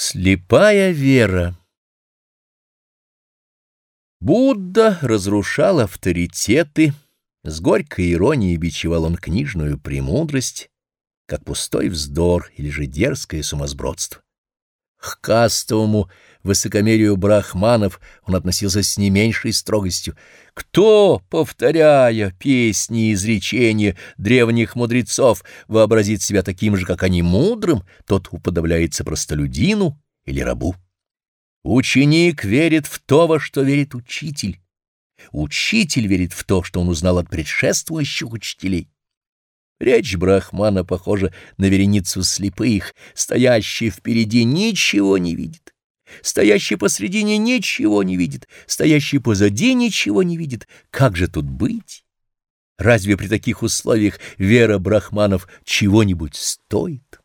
Слепая вера Будда разрушал авторитеты, с горькой иронией бичевал он книжную премудрость, как пустой вздор или же дерзкое сумасбродство. К кастовому высокомерию брахманов он относился с не меньшей строгостью. Кто, повторяя песни и изречения древних мудрецов, вообразит себя таким же, как они, мудрым, тот уподобляется простолюдину или рабу. Ученик верит в то, во что верит учитель. Учитель верит в то, что он узнал от предшествующих учителей. Речь Брахмана похожа на вереницу слепых, стоящий впереди ничего не видит. Стоящий посредине ничего не видит, стоящий позади ничего не видит. Как же тут быть? Разве при таких условиях вера брахманов чего-нибудь стоит?